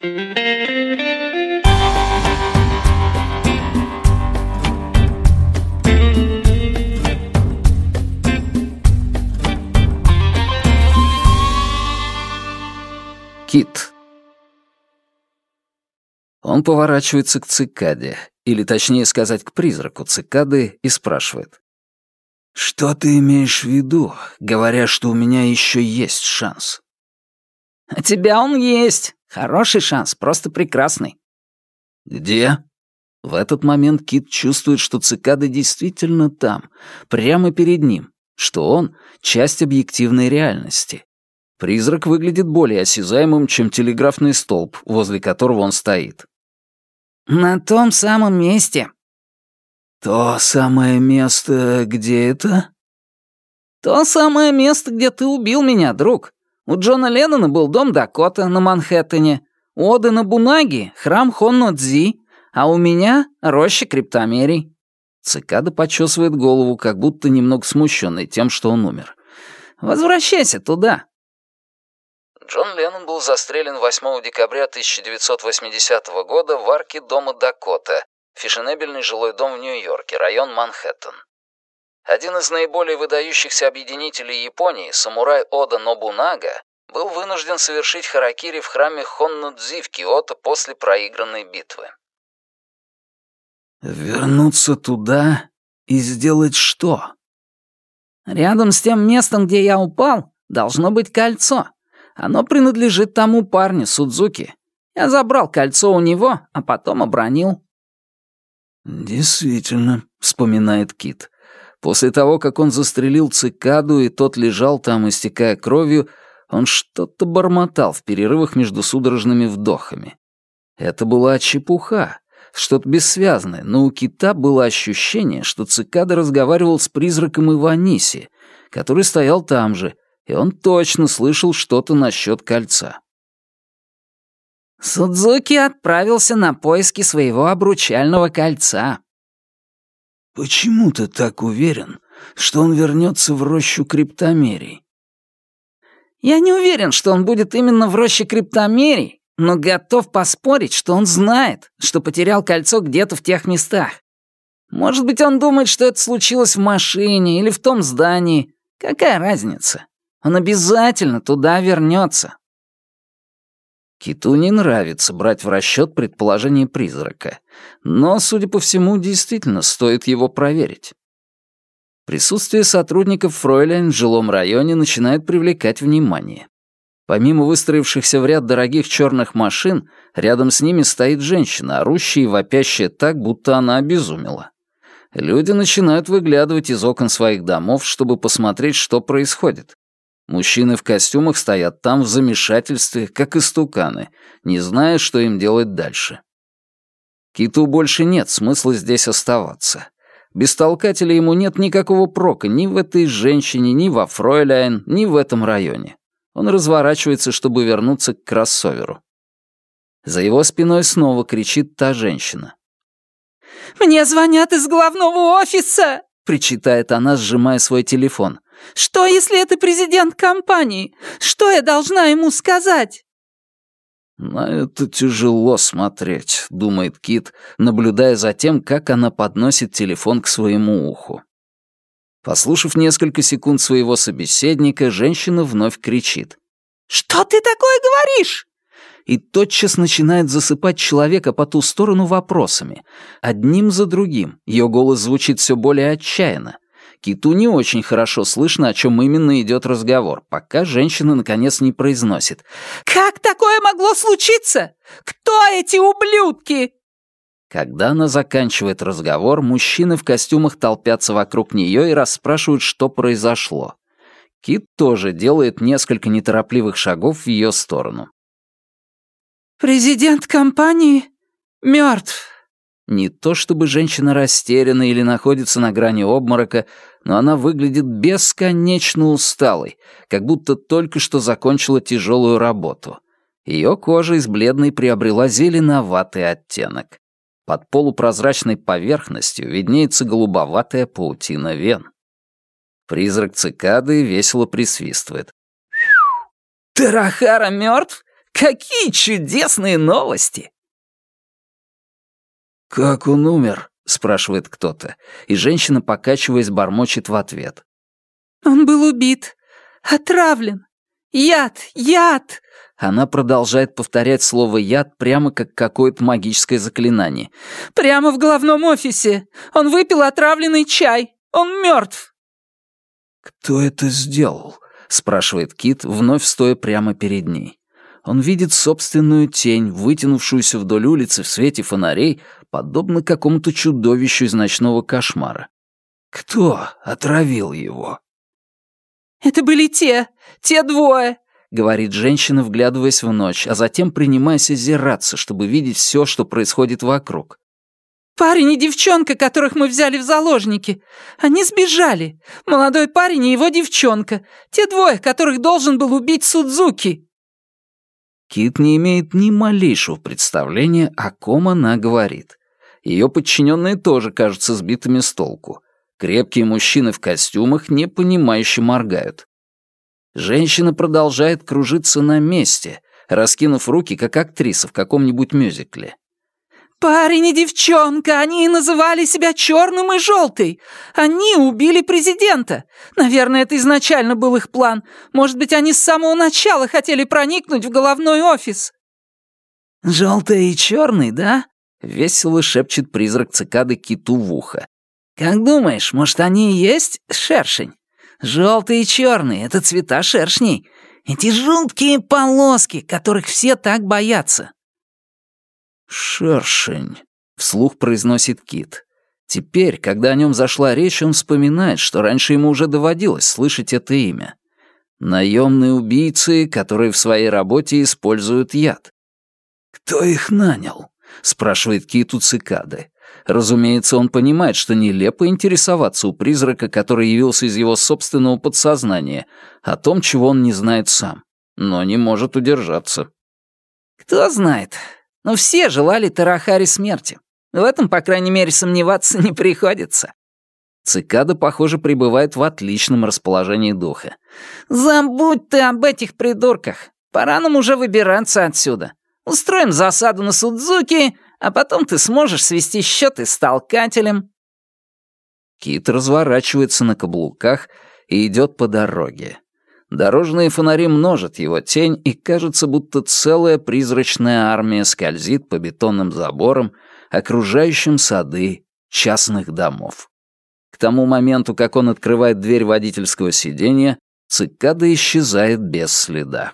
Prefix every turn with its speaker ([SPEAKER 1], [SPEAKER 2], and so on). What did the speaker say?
[SPEAKER 1] Кит. Он поворачивается к цикаде, или точнее сказать, к призраку цикады, и спрашивает. «Что ты имеешь в виду, говоря, что у меня еще есть шанс?»
[SPEAKER 2] «У тебя он есть. Хороший шанс, просто прекрасный».
[SPEAKER 1] «Где?» В этот момент Кит чувствует, что цикада действительно там, прямо перед ним, что он — часть объективной реальности. Призрак выглядит более осязаемым, чем телеграфный столб, возле которого он стоит.
[SPEAKER 2] «На том самом месте».
[SPEAKER 1] «То самое место, где это?»
[SPEAKER 2] «То самое место, где ты убил меня, друг. У Джона Леннона был дом Дакота на Манхэттене, у Оды Нобунаги — храм Хонно-Дзи, а у меня — роща Криптомерий». Цикада почесывает голову, как будто немного смущенный тем, что он умер. «Возвращайся туда».
[SPEAKER 1] Джон Леннон был застрелен 8 декабря 1980 года в арке дома Дакота, фешенебельный жилой дом в Нью-Йорке, район Манхэттен. Один из наиболее выдающихся объединителей Японии, самурай Ода Нобунага, был вынужден совершить харакири в храме Хоннодзи в Киото после проигранной битвы. «Вернуться туда и сделать что?»
[SPEAKER 2] «Рядом с тем местом, где я упал, должно быть кольцо. Оно принадлежит тому парню, Судзуки. Я забрал кольцо у него, а потом обронил».
[SPEAKER 1] «Действительно», — вспоминает Кит. После того, как он застрелил цикаду, и тот лежал там, истекая кровью, он что-то бормотал в перерывах между судорожными вдохами. Это была чепуха, что-то бессвязное, но у кита было ощущение, что цикада разговаривал с призраком Иваниси, который стоял там же, и он точно слышал что-то насчет кольца.
[SPEAKER 2] Судзуки отправился на поиски своего обручального кольца.
[SPEAKER 1] «Почему ты так уверен, что он вернется в рощу криптомерий?»
[SPEAKER 2] «Я не уверен, что он будет именно в роще криптомерий, но готов поспорить, что он знает, что потерял кольцо где-то в тех местах. Может быть, он думает, что это случилось в машине или в том здании. Какая разница? Он обязательно туда вернется.
[SPEAKER 1] Киту не нравится брать в расчет предположение призрака, но, судя по всему, действительно стоит его проверить. Присутствие сотрудников Фройлен в жилом районе начинает привлекать внимание. Помимо выстроившихся в ряд дорогих черных машин, рядом с ними стоит женщина, орущая и вопящая так, будто она обезумела. Люди начинают выглядывать из окон своих домов, чтобы посмотреть, что происходит. Мужчины в костюмах стоят там в замешательстве, как истуканы, не зная, что им делать дальше. Киту больше нет смысла здесь оставаться. Без толкателя ему нет никакого прока ни в этой женщине, ни во Фройляйн, ни в этом районе. Он разворачивается, чтобы вернуться к кроссоверу. За его спиной снова кричит та женщина.
[SPEAKER 2] «Мне звонят из главного офиса!»
[SPEAKER 1] — причитает она, сжимая свой телефон.
[SPEAKER 2] Что, если это президент компании? Что я должна ему сказать?»
[SPEAKER 1] «На это тяжело смотреть», — думает Кит, наблюдая за тем, как она подносит телефон к своему уху. Послушав несколько секунд своего собеседника, женщина вновь кричит.
[SPEAKER 2] «Что ты такое говоришь?»
[SPEAKER 1] И тотчас начинает засыпать человека по ту сторону вопросами. Одним за другим. Ее голос звучит все более отчаянно. Киту не очень хорошо слышно, о чем именно идет разговор, пока женщина наконец не произносит.
[SPEAKER 2] «Как такое могло случиться? Кто эти ублюдки?»
[SPEAKER 1] Когда она заканчивает разговор, мужчины в костюмах толпятся вокруг нее и расспрашивают, что произошло. Кит тоже делает несколько неторопливых шагов в ее сторону.
[SPEAKER 2] «Президент компании мертв»,
[SPEAKER 1] не то чтобы женщина растеряна или находится на грани обморока, но она выглядит бесконечно усталой, как будто только что закончила тяжелую работу. Ее кожа из бледной приобрела зеленоватый оттенок. Под полупрозрачной поверхностью виднеется голубоватая паутина вен. Призрак цикады весело присвистывает.
[SPEAKER 2] «Тарахара мертв? Какие чудесные новости!»
[SPEAKER 1] «Как он умер?» — спрашивает кто-то, и женщина, покачиваясь, бормочет в ответ.
[SPEAKER 2] «Он был убит, отравлен. Яд, яд!»
[SPEAKER 1] Она продолжает повторять слово «яд» прямо как какое-то магическое заклинание.
[SPEAKER 2] «Прямо в главном офисе! Он выпил отравленный чай! Он мертв!»
[SPEAKER 1] «Кто это сделал?» — спрашивает Кит, вновь стоя прямо перед ней. Он видит собственную тень, вытянувшуюся вдоль улицы в свете фонарей, подобно какому-то чудовищу из ночного кошмара. Кто отравил его?
[SPEAKER 2] «Это были те, те двое.
[SPEAKER 1] — говорит женщина, вглядываясь в ночь, а затем принимаясь озираться, чтобы видеть все, что происходит вокруг.
[SPEAKER 2] «Парень и девчонка, которых мы взяли в заложники. Они сбежали. Молодой парень и его девчонка. Те двое, которых должен был убить Судзуки».
[SPEAKER 1] Кит не имеет ни малейшего представления, о ком она говорит. Ее подчиненные тоже кажутся сбитыми с толку. Крепкие мужчины в костюмах непонимающе моргают. Женщина продолжает кружиться на месте, раскинув руки, как актриса в каком-нибудь мюзикле.
[SPEAKER 2] «Парень и девчонка, они называли себя черным и желтый. Они убили президента. Наверное, это изначально был их план. Может быть, они с самого начала хотели проникнуть в головной офис».
[SPEAKER 1] «Желтый и черный, да?» — весело шепчет призрак цикады киту в ухо. «Как думаешь, может, они и есть шершень?» Желтый и черный — это цвета шершней. Эти жуткие полоски, которых все так боятся». «Шершень», — вслух произносит Кит. Теперь, когда о нем зашла речь, он вспоминает, что раньше ему уже доводилось слышать это имя. Наемные убийцы, которые в своей работе используют яд. «Кто их нанял?» — спрашивает Кит у цикады. Разумеется, он понимает, что нелепо интересоваться у призрака, который явился из его собственного подсознания, о том, чего он не знает сам, но не может удержаться.
[SPEAKER 2] «Кто знает. Но все желали Тарахари смерти. В этом, по крайней мере, сомневаться не приходится».
[SPEAKER 1] Цикада, похоже, пребывает в отличном расположении духа.
[SPEAKER 2] «Забудь ты об этих придурках. Пора нам уже выбираться отсюда. Устроим засаду на Судзуки, а потом ты сможешь свести счеты с толкателем».
[SPEAKER 1] Кит разворачивается на каблуках и идет по дороге. Дорожные фонари множат его тень, и кажется, будто целая призрачная армия скользит по бетонным заборам, окружающим сады частных домов. К тому моменту, как он открывает дверь водительского сиденья, цикада исчезает без следа.